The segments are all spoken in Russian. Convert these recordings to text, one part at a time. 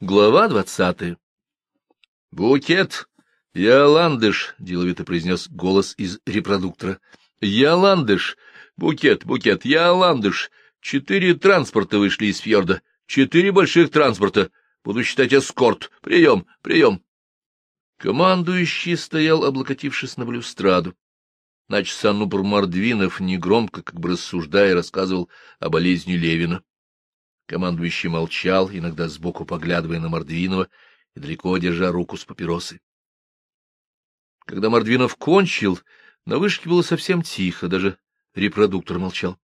Глава двадцатая. «Букет! Я ландыш!» — деловито произнес голос из репродуктора. «Я ландыш! Букет, букет! Я ландыш! Четыре транспорта вышли из фьорда. Четыре больших транспорта. Буду считать эскорт. Прием, прием!» Командующий стоял, облокотившись на балюстраду. Начсан Нупр Мордвинов негромко, как бы рассуждая, рассказывал о болезни Левина. Командующий молчал, иногда сбоку поглядывая на Мордвинова и далеко держа руку с папиросой. Когда Мордвинов кончил, на вышке было совсем тихо, даже репродуктор молчал.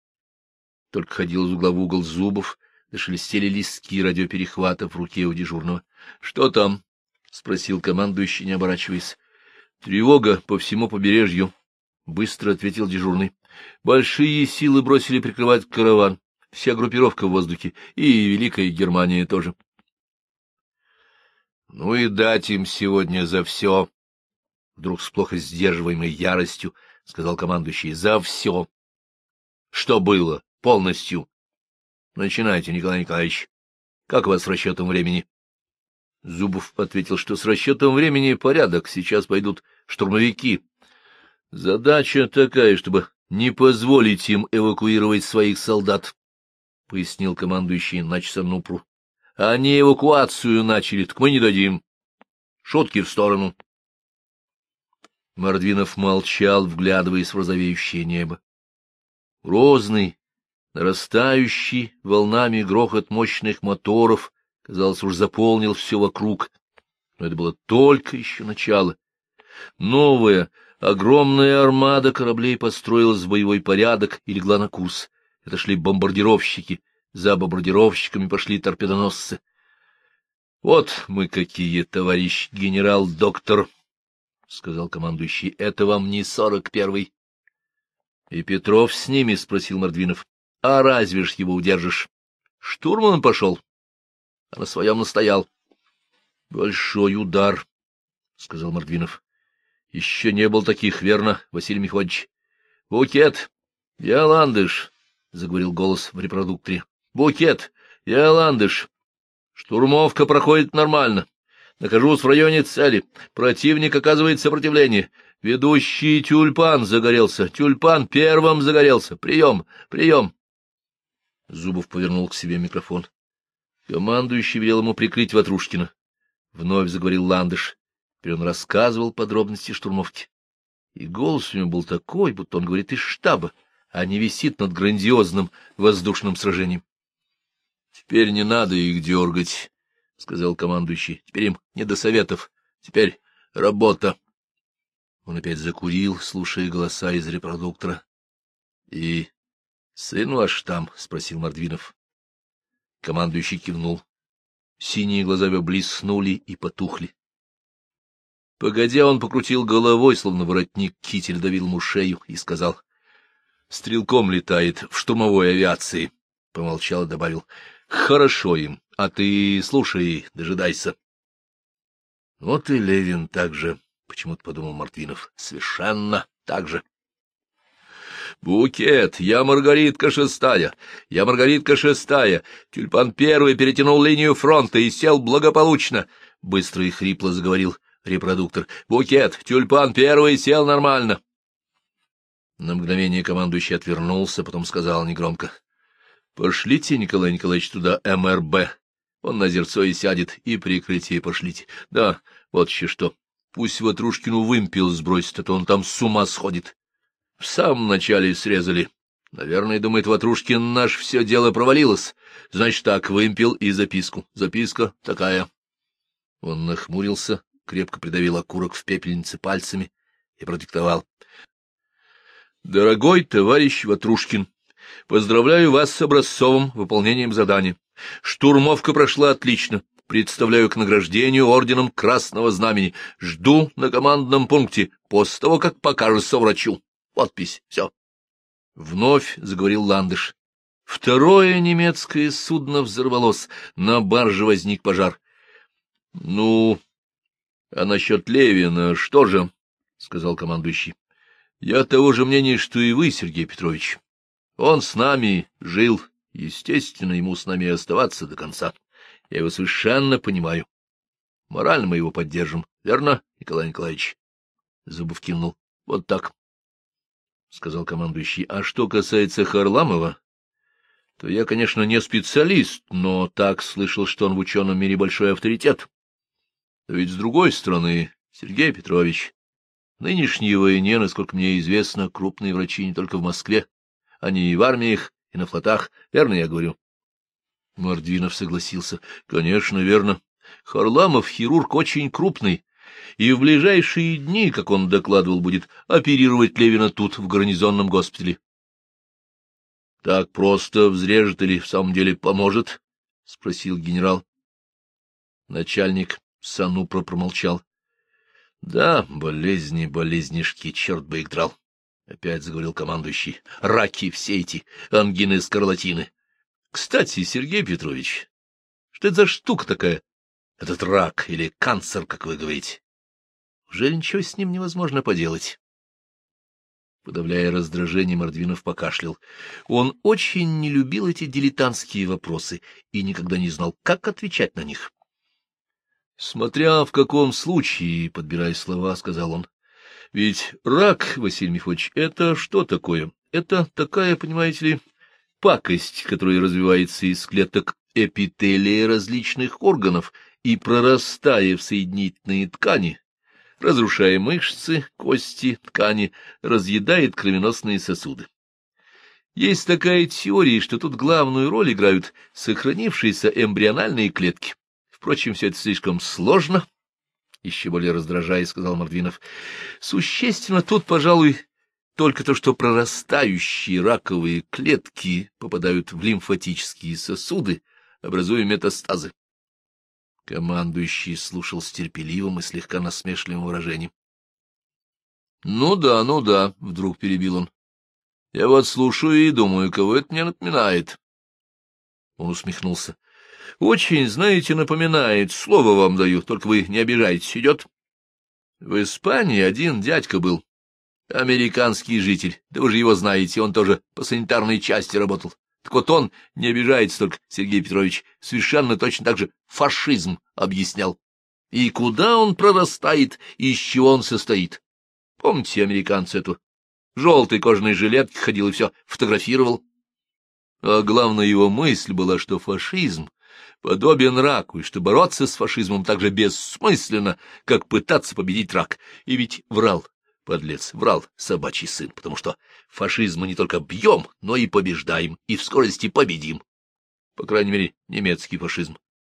Только ходил из угла в угол зубов, зашелестели листки радиоперехвата в руке у дежурного. — Что там? — спросил командующий, не оборачиваясь. — Тревога по всему побережью, — быстро ответил дежурный. — Большие силы бросили прикрывать караван вся группировка в воздухе, и Великая Германия тоже. — Ну и дать им сегодня за все, — вдруг с плохо сдерживаемой яростью сказал командующий, — за все. Что было полностью? Начинайте, Николай Николаевич. Как у вас с расчетом времени? Зубов ответил, что с расчетом времени порядок, сейчас пойдут штурмовики. Задача такая, чтобы не позволить им эвакуировать своих солдат. — пояснил командующий Начсанупру. — Они эвакуацию начали, так мы не дадим. Шутки в сторону. Мордвинов молчал, вглядываясь в розовеющее небо. Розный, нарастающий волнами грохот мощных моторов, казалось, уж заполнил все вокруг. Но это было только еще начало. Новая, огромная армада кораблей построилась в боевой порядок и легла на курс. Это шли бомбардировщики, за бомбардировщиками пошли торпедоносцы. — Вот мы какие, товарищ генерал-доктор, — сказал командующий, — это вам не сорок первый. — И Петров с ними? — спросил Мордвинов. — А разве ж его удержишь? Штурман пошел, а на своем настоял. — Большой удар, — сказал Мордвинов. — Еще не был таких, верно, Василий Михайлович? — Букет, я ландыш, — заговорил голос в репродукторе. — Букет! Я ландыш. Штурмовка проходит нормально. Нахожусь в районе цели. Противник оказывает сопротивление. Ведущий тюльпан загорелся. Тюльпан первым загорелся. Прием! Прием! Зубов повернул к себе микрофон. Командующий велел ему прикрыть Ватрушкина. Вновь заговорил Ландыш. Теперь он рассказывал подробности штурмовки. И голос у него был такой, будто он говорит из штаба а не висит над грандиозным воздушным сражением. — Теперь не надо их дергать, — сказал командующий. — Теперь им не до советов. Теперь работа. Он опять закурил, слушая голоса из репродуктора. — И сын ваш там? — спросил Мордвинов. Командующий кивнул. Синие глаза его блеснули и потухли. Погодя, он покрутил головой, словно воротник китель давил ему шею, и сказал стрелком летает в штурмовой авиации, — помолчал и добавил. — Хорошо им, а ты слушай, дожидайся. Вот и Левин так же, — почему-то подумал Мартвинов, — совершенно так же. «Букет! Я Маргаритка шестая! Я Маргаритка шестая! Тюльпан первый перетянул линию фронта и сел благополучно!» Быстро и хрипло заговорил репродуктор. «Букет! Тюльпан первый сел нормально!» На мгновение командующий отвернулся, потом сказал негромко. — Пошлите, Николай Николаевич, туда МРБ. Он на озерцо и сядет, и прикрытие пошлите. Да, вот еще что. Пусть Ватрушкину вымпел сбросит, а то он там с ума сходит. В самом начале срезали. Наверное, думает Ватрушкин, наш все дело провалилось. Значит так, вымпел и записку. Записка такая. Он нахмурился, крепко придавил окурок в пепельнице пальцами и продиктовал. Дорогой товарищ Ватрушкин, поздравляю вас с образцовым выполнением задания. Штурмовка прошла отлично. Представляю к награждению орденом Красного Знамени. Жду на командном пункте после того, как покажется врачу. Подпись. Все. Вновь заговорил Ландыш. Второе немецкое судно взорвалось. На барже возник пожар. — Ну, а насчет Левина что же? — сказал командующий. Я того же мнения, что и вы, Сергей Петрович. Он с нами жил, естественно, ему с нами оставаться до конца. Я его совершенно понимаю. Морально мы его поддержим, верно, Николай Николаевич? Зубов кивнул. — Вот так, — сказал командующий. — А что касается Харламова, то я, конечно, не специалист, но так слышал, что он в ученом мире большой авторитет. Но ведь с другой стороны, Сергей Петрович, в нынешней войне, насколько мне известно, крупные врачи не только в Москве, они и в армиях, и на флотах, верно я говорю? Мордвинов согласился. — Конечно, верно. Харламов хирург очень крупный, и в ближайшие дни, как он докладывал, будет оперировать Левина тут, в гарнизонном госпитале. — Так просто взрежет или в самом деле поможет? — спросил генерал. Начальник Санупра промолчал. — Да, болезни, болезнишки, черт бы их драл, — опять заговорил командующий. — Раки все эти, ангины, скарлатины. Кстати, Сергей Петрович, что это за штука такая? Этот рак или канцер, как вы говорите? Уже ничего с ним невозможно поделать. Подавляя раздражение, Мордвинов покашлял. Он очень не любил эти дилетантские вопросы и никогда не знал, как отвечать на них. Смотря в каком случае, подбирая слова, сказал он. Ведь рак, Василий Михайлович, это что такое? Это такая, понимаете ли, пакость, которая развивается из клеток эпителия различных органов и, прорастая в соединительные ткани, разрушая мышцы, кости, ткани, разъедает кровеносные сосуды. Есть такая теория, что тут главную роль играют сохранившиеся эмбриональные клетки. Впрочем, все это слишком сложно, — еще более раздражаясь, сказал Мордвинов. Существенно тут, пожалуй, только то, что прорастающие раковые клетки попадают в лимфатические сосуды, образуя метастазы. Командующий слушал с терпеливым и слегка насмешливым выражением. — Ну да, ну да, — вдруг перебил он. — Я вот слушаю и думаю, кого это мне напоминает. Он усмехнулся. Очень, знаете, напоминает, слово вам даю, только вы не обижайтесь, идет. В Испании один дядька был, американский житель, да вы же его знаете, он тоже по санитарной части работал. Так вот он, не обижается только, Сергей Петрович, совершенно точно так же фашизм объяснял. И куда он прорастает, и из чего он состоит. Помните американцы эту? Желтой кожаной жилетке ходил и все фотографировал. А главная его мысль была, что фашизм подобен раку, и что бороться с фашизмом так же бессмысленно, как пытаться победить рак. И ведь врал, подлец, врал собачий сын, потому что фашизм мы не только бьем, но и побеждаем, и в скорости победим. По крайней мере, немецкий фашизм.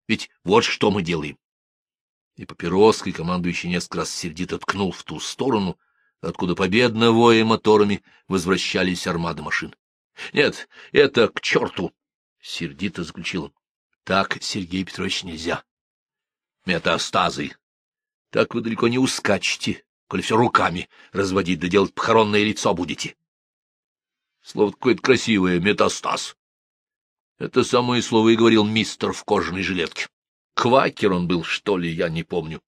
Ведь вот что мы делаем. И папироской командующий несколько раз сердито ткнул в ту сторону, откуда победно воя моторами возвращались армады машин. — Нет, это к черту! — сердито заключил он. Так, Сергей Петрович, нельзя. Метастазы. Так вы далеко не ускачете, коли все руками разводить да делать похоронное лицо будете. Слово какое-то красивое — метастаз. Это самое слово и говорил мистер в кожаной жилетке. Квакер он был, что ли, я не помню.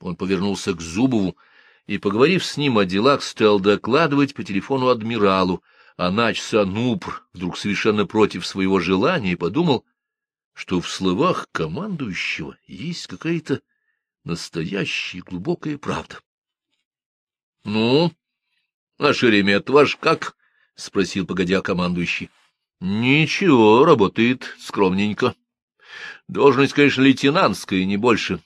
Он повернулся к Зубову и, поговорив с ним о делах, стал докладывать по телефону адмиралу, а нач Санупр, вдруг совершенно против своего желания, подумал, что в словах командующего есть какая-то настоящая глубокая правда. — Ну, а Шеремет ваш как? — спросил, погодя, командующий. — Ничего, работает скромненько. Должность, конечно, лейтенантская, не больше.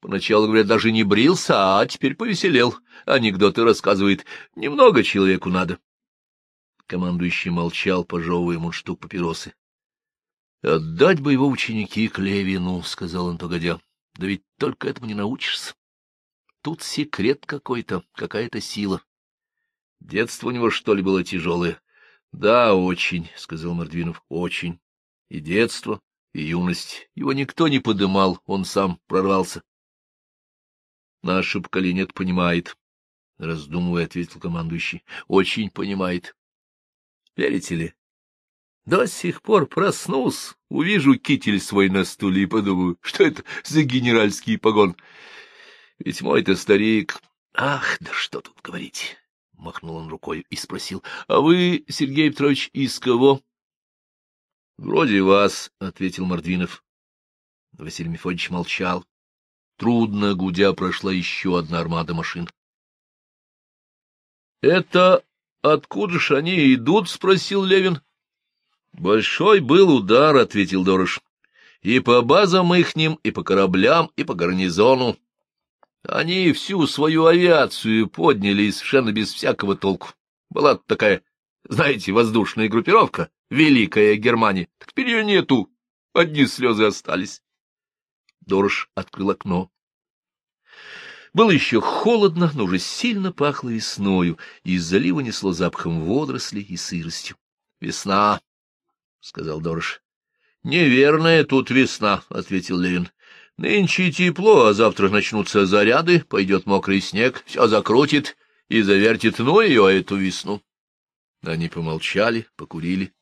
Поначалу, говорят, даже не брился, а теперь повеселел. Анекдоты рассказывает. Немного человеку надо. Командующий молчал, пожевывая мундштук папиросы. — Отдать бы его ученики к Левину, — сказал он погодя. — Да ведь только этому не научишься. Тут секрет какой-то, какая-то сила. Детство у него, что ли, было тяжелое? — Да, очень, — сказал Мордвинов, — очень. И детство, и юность. Его никто не подымал, он сам прорвался. — Наше поколение это понимает, — раздумывая, ответил командующий. — Очень понимает. Верите ли? До сих пор проснусь, увижу китель свой на стуле и подумаю, что это за генеральский погон. Ведь мой-то старик... Ах, да что тут говорить! — махнул он рукой и спросил. — А вы, Сергей Петрович, из кого? — Вроде вас, — ответил Мордвинов. Василий Мефодич молчал. Трудно, гудя, прошла еще одна армада машин. — Это откуда ж они идут? — спросил Левин. — Большой был удар, — ответил Дорож. — И по базам ихним, и по кораблям, и по гарнизону. Они всю свою авиацию подняли совершенно без всякого толку. Была такая, знаете, воздушная группировка, Великая Германия. Так теперь ее нету, одни слезы остались. Дорож открыл окно. Было еще холодно, но уже сильно пахло весною, и из залива несло запахом водорослей и сыростью. — Весна, — сказал Дорож. — Неверная тут весна, — ответил Левин. — Нынче тепло, а завтра начнутся заряды, пойдет мокрый снег, все закрутит и завертит, ну ее, эту весну. Они помолчали, покурили.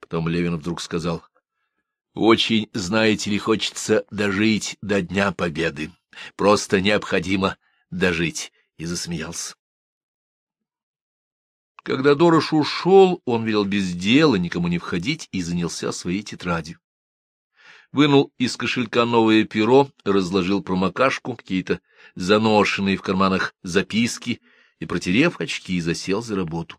Потом Левин вдруг сказал. — Очень, знаете ли, хочется дожить до Дня Победы. Просто необходимо дожить. И засмеялся. Когда Дорош ушел, он велел без дела никому не входить и занялся своей тетрадью. Вынул из кошелька новое перо, разложил промокашку, какие-то заношенные в карманах записки и, протерев очки, засел за работу.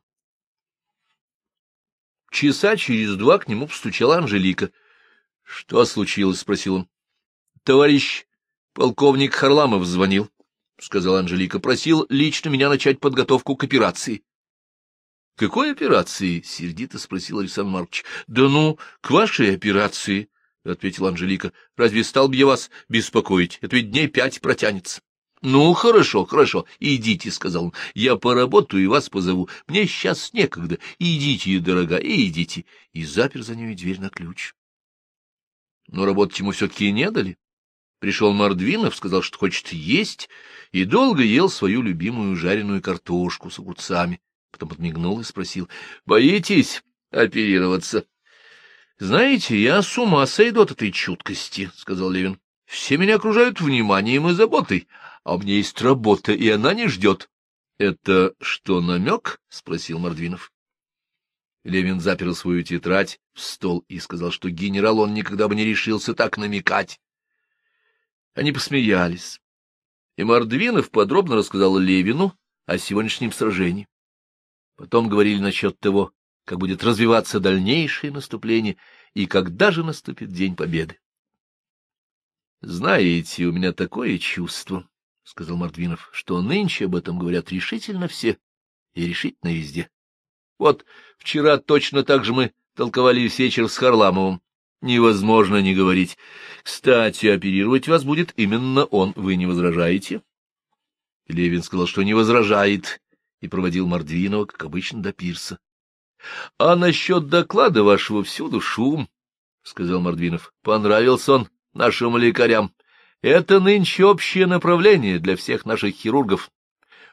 Часа через два к нему постучала Анжелика. — Что случилось? — спросил он. — Товарищ полковник Харламов звонил, — сказала Анжелика. — Просил лично меня начать подготовку к операции. — Какой операции? — сердито спросил Александр Маркович. — Да ну, к вашей операции, — ответила Анжелика. — Разве стал бы я вас беспокоить? Это ведь дней пять протянется. — Ну, хорошо, хорошо, идите, — сказал он. — Я поработаю и вас позову. Мне сейчас некогда. Идите, дорогая, идите. И запер за ней дверь на ключ. Но работать ему все-таки не дали. Пришел Мордвинов, сказал, что хочет есть, и долго ел свою любимую жареную картошку с огурцами. Потом подмигнул и спросил, — Боитесь оперироваться? — Знаете, я с ума сойду от этой чуткости, — сказал Левин. — Все меня окружают вниманием и заботой, а у меня есть работа, и она не ждет. — Это что, намек? — спросил Мордвинов. Левин запер свою тетрадь в стол и сказал, что генерал он никогда бы не решился так намекать. Они посмеялись, и Мордвинов подробно рассказал Левину о сегодняшнем сражении. Потом говорили насчет того, как будет развиваться дальнейшее наступление и когда же наступит День Победы. — Знаете, у меня такое чувство, — сказал Мордвинов, — что нынче об этом говорят решительно все и решительно везде. Вот вчера точно так же мы толковали вечер с Харламовым. Невозможно не говорить. Кстати, оперировать вас будет именно он. Вы не возражаете? Левин сказал, что не возражает, и проводил Мордвинова, как обычно, до пирса. — А насчет доклада вашего всюду шум, — сказал Мордвинов. — Понравился он нашим лекарям. Это нынче общее направление для всех наших хирургов.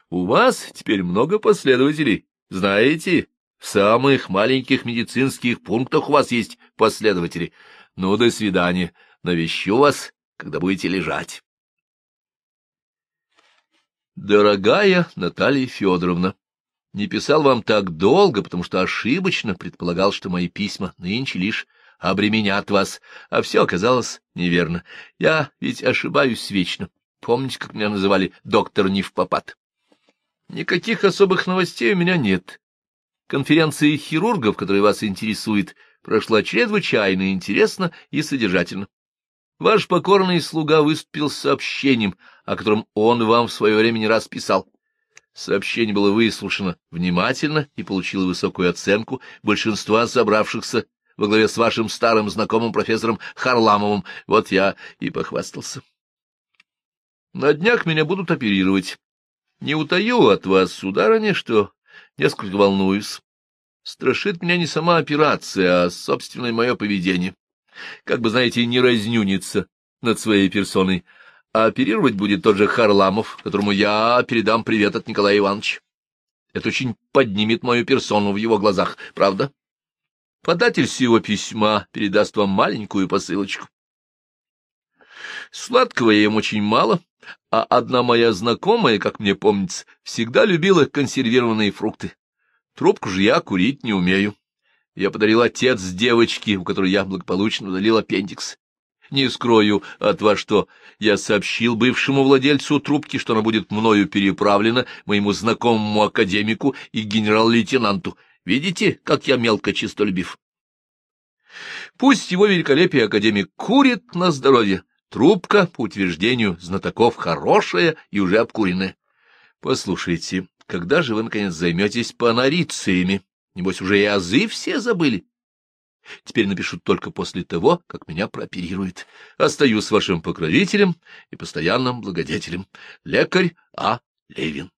У вас теперь много последователей, знаете? В самых маленьких медицинских пунктах у вас есть последователи. Ну, до свидания. Навещу вас, когда будете лежать. Дорогая Наталья Федоровна, не писал вам так долго, потому что ошибочно предполагал, что мои письма нынче лишь обременят вас, а все оказалось неверно. Я ведь ошибаюсь вечно. Помните, как меня называли доктор Невпопад? Никаких особых новостей у меня нет. Конференция хирургов, которая вас интересует, прошла чрезвычайно интересно и содержательно. Ваш покорный слуга выступил с сообщением, о котором он вам в свое время не раз писал. Сообщение было выслушано внимательно и получило высокую оценку большинства собравшихся во главе с вашим старым знакомым профессором Харламовым. Вот я и похвастался. На днях меня будут оперировать. Не утаю от вас, сударыня, что несколько волнуюсь. Страшит меня не сама операция, а собственное мое поведение. Как бы, знаете, не разнюниться над своей персоной. А оперировать будет тот же Харламов, которому я передам привет от Николая Ивановича. Это очень поднимет мою персону в его глазах, правда? Податель сего письма передаст вам маленькую посылочку. Сладкого я им очень мало, а одна моя знакомая, как мне помнится, всегда любила консервированные фрукты. Трубку же я курить не умею. Я подарил отец девочке, у которой я благополучно удалил аппендикс. Не скрою от вас, что я сообщил бывшему владельцу трубки, что она будет мною переправлена моему знакомому академику и генерал-лейтенанту. Видите, как я мелко чистолюбив? Пусть его великолепие академик курит на здоровье. Трубка, по утверждению знатоков, хорошая и уже обкуренная. Послушайте, когда же вы, наконец, займетесь панорициями? Небось, уже и азы все забыли. Теперь напишу только после того, как меня прооперируют. Остаюсь вашим покровителем и постоянным благодетелем. Лекарь А. Левин.